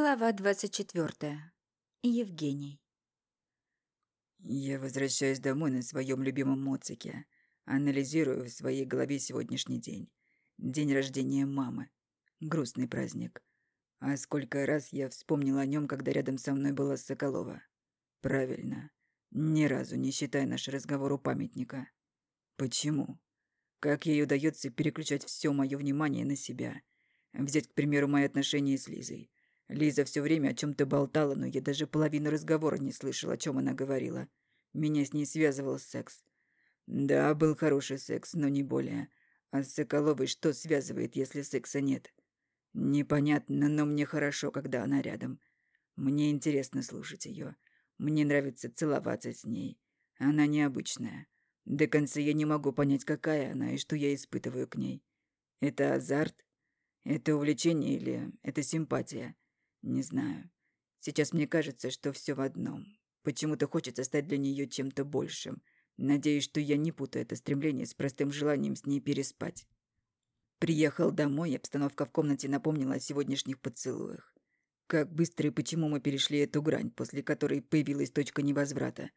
Глава 24. Евгений. Я возвращаюсь домой на своем любимом моцике. Анализирую в своей голове сегодняшний день. День рождения мамы. Грустный праздник. А сколько раз я вспомнил о нем, когда рядом со мной была Соколова. Правильно. Ни разу не считая наш разговор у памятника. Почему? Как ей удается переключать все мое внимание на себя? Взять, к примеру, мои отношения с Лизой. Лиза все время о чем-то болтала, но я даже половину разговора не слышал, о чем она говорила. Меня с ней связывал секс. Да, был хороший секс, но не более. А с Соколовой что связывает, если секса нет? Непонятно, но мне хорошо, когда она рядом. Мне интересно слушать ее. Мне нравится целоваться с ней. Она необычная. До конца я не могу понять, какая она и что я испытываю к ней. Это азарт? Это увлечение или это симпатия? Не знаю. Сейчас мне кажется, что все в одном. Почему-то хочется стать для нее чем-то большим. Надеюсь, что я не путаю это стремление с простым желанием с ней переспать. Приехал домой, обстановка в комнате напомнила о сегодняшних поцелуях. Как быстро и почему мы перешли эту грань, после которой появилась точка невозврата.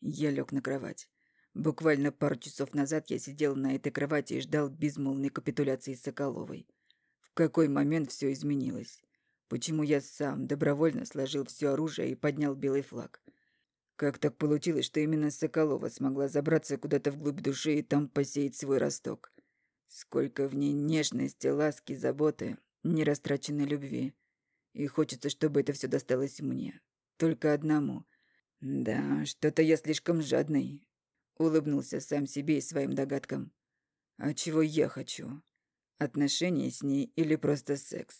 Я лег на кровать. Буквально пару часов назад я сидел на этой кровати и ждал безмолвной капитуляции Соколовой. В какой момент все изменилось? Почему я сам добровольно сложил все оружие и поднял белый флаг? Как так получилось, что именно Соколова смогла забраться куда-то вглубь души и там посеять свой росток? Сколько в ней нежности, ласки, заботы, нерастраченной любви. И хочется, чтобы это все досталось мне. Только одному. Да, что-то я слишком жадный. Улыбнулся сам себе и своим догадкам. А чего я хочу? Отношения с ней или просто секс?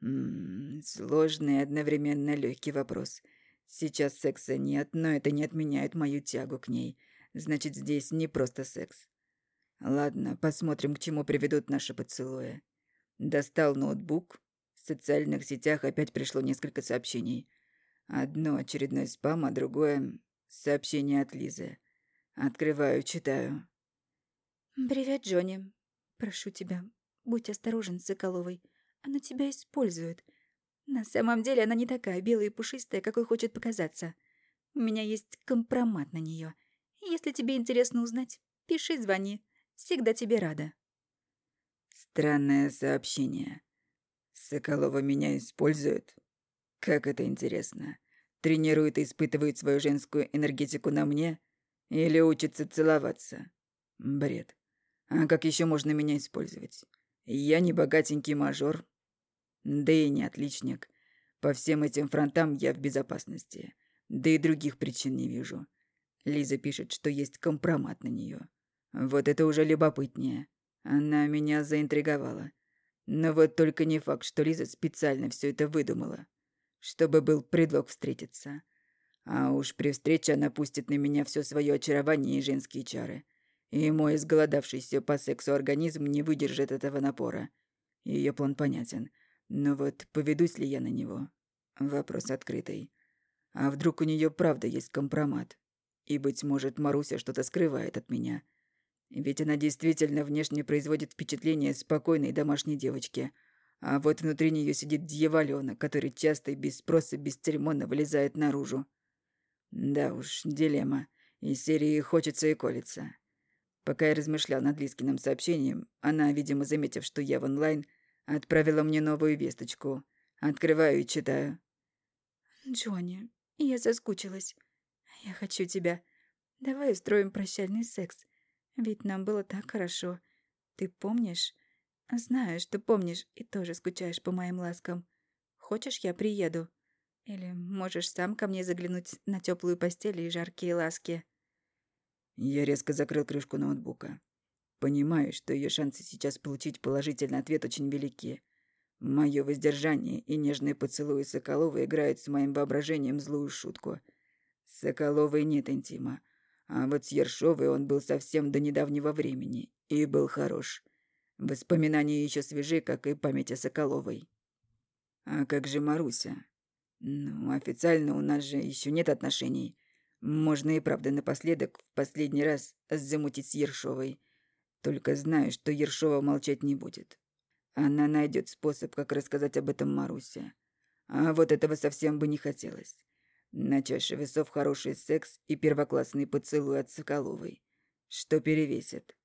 Сложный одновременно легкий вопрос. Сейчас секса нет, но это не отменяет мою тягу к ней. Значит, здесь не просто секс. Ладно, посмотрим, к чему приведут наши поцелуи. Достал ноутбук. В социальных сетях опять пришло несколько сообщений. Одно очередной спам, а другое — сообщение от Лизы. Открываю, читаю. «Привет, Джонни. Прошу тебя, будь осторожен с Соколовой. Она тебя использует. На самом деле она не такая белая и пушистая, какой хочет показаться. У меня есть компромат на нее. Если тебе интересно узнать, пиши, звони. Всегда тебе рада. Странное сообщение. Соколова меня использует? Как это интересно. Тренирует и испытывает свою женскую энергетику на мне? Или учится целоваться? Бред. А как еще можно меня использовать? Я не богатенький мажор, да и не отличник. По всем этим фронтам я в безопасности. Да и других причин не вижу. Лиза пишет, что есть компромат на нее. Вот это уже любопытнее. Она меня заинтриговала. Но вот только не факт, что Лиза специально все это выдумала. Чтобы был предлог встретиться. А уж при встрече она пустит на меня все свое очарование и женские чары. И мой изголодавшийся по сексу организм не выдержит этого напора. Ее план понятен. Но вот поведусь ли я на него? Вопрос открытый. А вдруг у нее правда есть компромат? И, быть может, Маруся что-то скрывает от меня. Ведь она действительно внешне производит впечатление спокойной домашней девочки. А вот внутри нее сидит дьяволёнок, который часто и без спроса бесцеремонно вылезает наружу. Да уж, дилемма. Из серии «Хочется и колется». Пока я размышлял над Лискиным сообщением, она, видимо, заметив, что я в онлайн, Отправила мне новую весточку. Открываю и читаю. «Джонни, я соскучилась. Я хочу тебя. Давай устроим прощальный секс. Ведь нам было так хорошо. Ты помнишь? Знаю, что помнишь и тоже скучаешь по моим ласкам. Хочешь, я приеду? Или можешь сам ко мне заглянуть на теплую постель и жаркие ласки?» Я резко закрыл крышку ноутбука. Понимаю, что ее шансы сейчас получить положительный ответ очень велики. Мое воздержание и нежные поцелуи Соколова играют с моим воображением злую шутку. Соколовой нет интима. А вот с Ершовой он был совсем до недавнего времени. И был хорош. Воспоминания еще свежи, как и память о Соколовой. А как же Маруся? Ну, официально у нас же еще нет отношений. Можно и правда напоследок в последний раз замутить с Ершовой. Только знаю, что Ершова молчать не будет. Она найдет способ, как рассказать об этом Марусе. А вот этого совсем бы не хотелось. На чаше весов хороший секс и первоклассный поцелуй от Соколовой. Что перевесит?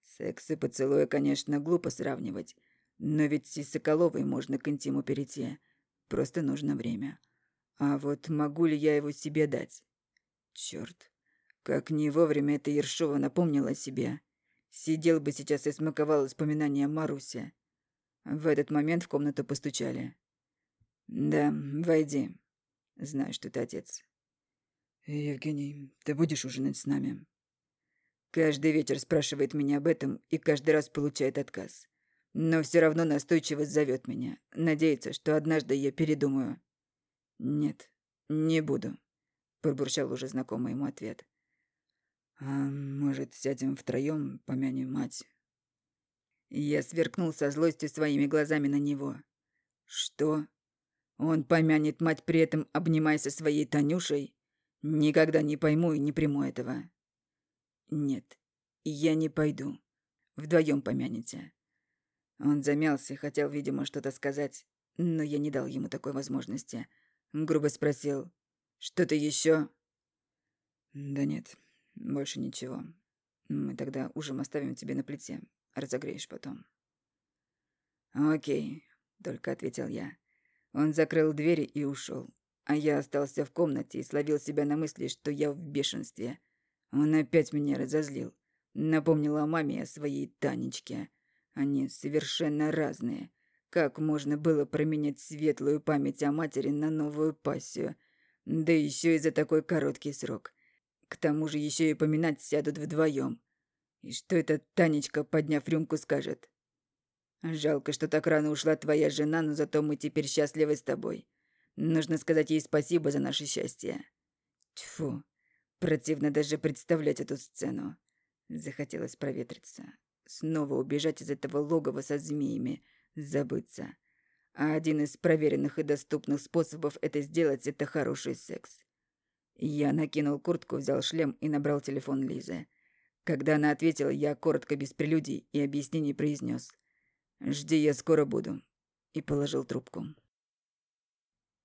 Секс и поцелуя, конечно, глупо сравнивать, но ведь и Соколовой можно к интиму перейти. Просто нужно время. А вот могу ли я его себе дать? Чёрт. Как не вовремя эта Ершова напомнила о себе. Сидел бы сейчас и смаковал воспоминания Маруся. В этот момент в комнату постучали. «Да, войди. Знаю, что ты отец». «Евгений, ты будешь ужинать с нами?» Каждый вечер спрашивает меня об этом и каждый раз получает отказ. Но все равно настойчиво зовет меня. Надеется, что однажды я передумаю. «Нет, не буду», — пробурчал уже знакомый ему ответ. «А может, сядем втроем, помянем мать?» Я сверкнул со злостью своими глазами на него. «Что? Он помянет мать при этом, обнимаясь со своей Танюшей? Никогда не пойму и не приму этого». «Нет, я не пойду. Вдвоем помянете». Он замялся, хотел, видимо, что-то сказать, но я не дал ему такой возможности. Грубо спросил, «Что-то еще? «Да нет, больше ничего. Мы тогда ужин оставим тебе на плите. Разогреешь потом». «Окей», — только ответил я. Он закрыл двери и ушел, а я остался в комнате и словил себя на мысли, что я в бешенстве. Он опять меня разозлил. Напомнил о маме о своей Танечке. Они совершенно разные. Как можно было променять светлую память о матери на новую пассию? Да еще и за такой короткий срок. К тому же еще и поминать сядут вдвоем. И что эта Танечка, подняв рюмку, скажет? Жалко, что так рано ушла твоя жена, но зато мы теперь счастливы с тобой. Нужно сказать ей спасибо за наше счастье. Тьфу, противно даже представлять эту сцену. Захотелось проветриться. Снова убежать из этого логова со змеями. Забыться. А один из проверенных и доступных способов это сделать – это хороший секс. Я накинул куртку, взял шлем и набрал телефон Лизы. Когда она ответила, я коротко, без прелюдий и объяснений произнес: «Жди, я скоро буду», и положил трубку.